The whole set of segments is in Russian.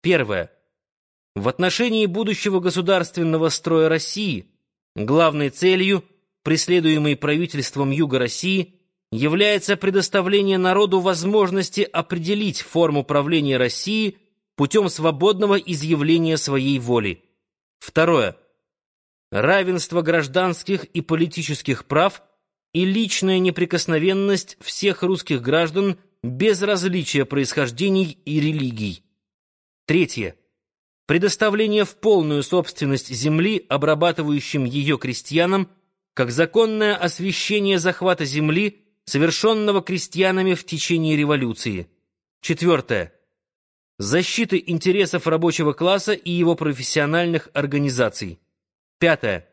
Первое. В отношении будущего государственного строя России главной целью, преследуемой правительством Юга России, является предоставление народу возможности определить форму правления России путем свободного изъявления своей воли. Второе. Равенство гражданских и политических прав и личная неприкосновенность всех русских граждан без различия происхождений и религий. Третье. Предоставление в полную собственность земли обрабатывающим ее крестьянам как законное освящение захвата земли, совершенного крестьянами в течение революции. Четвертое. Защиты интересов рабочего класса и его профессиональных организаций. Пятое.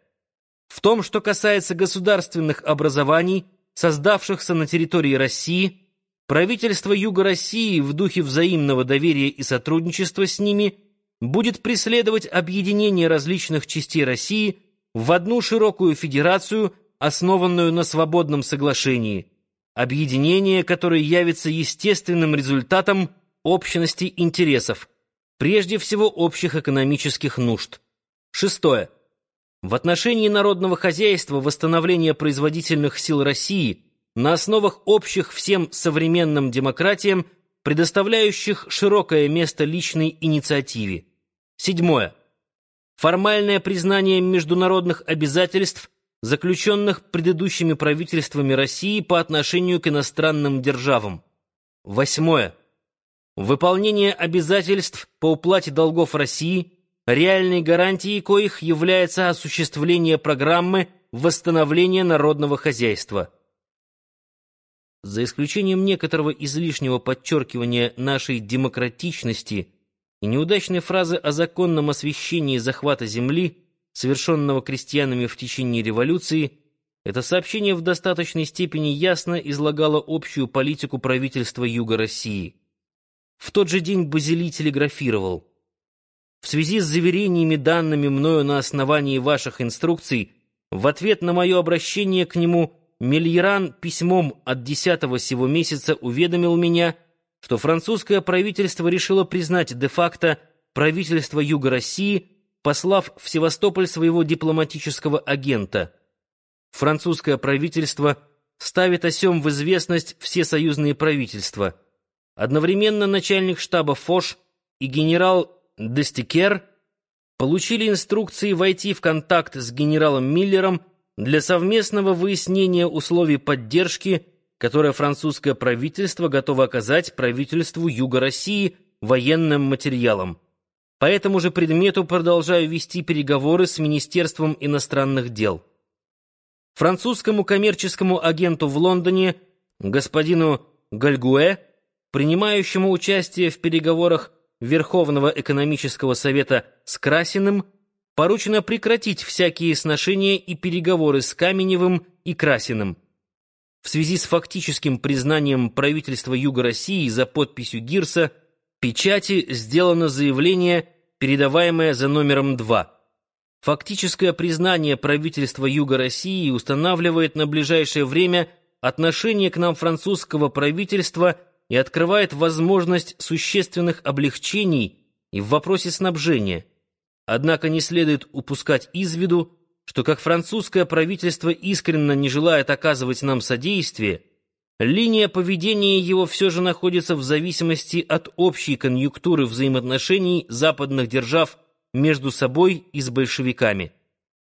В том, что касается государственных образований, создавшихся на территории России, правительство Юга России в духе взаимного доверия и сотрудничества с ними будет преследовать объединение различных частей России в одну широкую федерацию, основанную на свободном соглашении, объединение, которое явится естественным результатом общности интересов, прежде всего общих экономических нужд. Шестое. В отношении народного хозяйства восстановление производительных сил России на основах общих всем современным демократиям, предоставляющих широкое место личной инициативе. Седьмое. Формальное признание международных обязательств, заключенных предыдущими правительствами России по отношению к иностранным державам. Восьмое. Выполнение обязательств по уплате долгов России – реальной гарантией коих является осуществление программы восстановления народного хозяйства. За исключением некоторого излишнего подчеркивания нашей демократичности и неудачной фразы о законном освящении захвата земли, совершенного крестьянами в течение революции, это сообщение в достаточной степени ясно излагало общую политику правительства Юга России. В тот же день Базилий телеграфировал – в связи с заверениями, данными мною на основании ваших инструкций, в ответ на мое обращение к нему Мельеран письмом от 10 сего месяца уведомил меня, что французское правительство решило признать де-факто правительство Юга России, послав в Севастополь своего дипломатического агента. Французское правительство ставит о сём в известность все союзные правительства. Одновременно начальник штаба Фош и генерал Дестикер получили инструкции войти в контакт с генералом Миллером для совместного выяснения условий поддержки, которое французское правительство готово оказать правительству Юга России военным материалом. По этому же предмету продолжаю вести переговоры с Министерством иностранных дел. Французскому коммерческому агенту в Лондоне, господину Гальгуэ, принимающему участие в переговорах Верховного экономического совета с Красиным поручено прекратить всякие сношения и переговоры с Каменевым и Красиным. В связи с фактическим признанием правительства Юга России за подписью Гирса печати сделано заявление, передаваемое за номером 2. Фактическое признание правительства Юга России устанавливает на ближайшее время отношение к нам французского правительства – и открывает возможность существенных облегчений и в вопросе снабжения. Однако не следует упускать из виду, что как французское правительство искренне не желает оказывать нам содействие, линия поведения его все же находится в зависимости от общей конъюнктуры взаимоотношений западных держав между собой и с большевиками.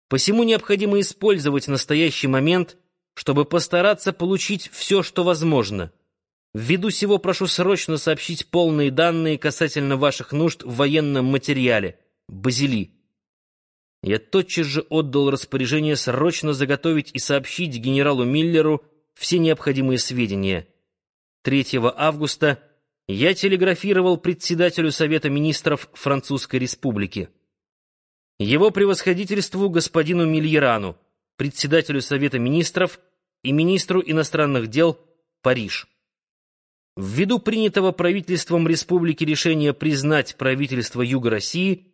Посему необходимо использовать настоящий момент, чтобы постараться получить все, что возможно – Ввиду сего прошу срочно сообщить полные данные касательно ваших нужд в военном материале. Базили. Я тотчас же отдал распоряжение срочно заготовить и сообщить генералу Миллеру все необходимые сведения. 3 августа я телеграфировал председателю Совета министров Французской Республики. Его превосходительству господину Мильерану, председателю Совета министров и министру иностранных дел Париж. Ввиду принятого правительством республики решения признать правительство Юга России,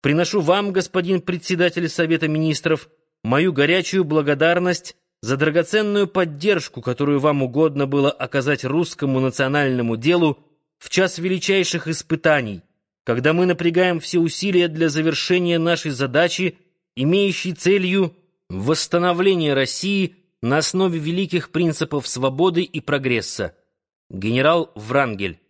приношу вам, господин председатель Совета Министров, мою горячую благодарность за драгоценную поддержку, которую вам угодно было оказать русскому национальному делу в час величайших испытаний, когда мы напрягаем все усилия для завершения нашей задачи, имеющей целью восстановление России на основе великих принципов свободы и прогресса. Генерал Врангель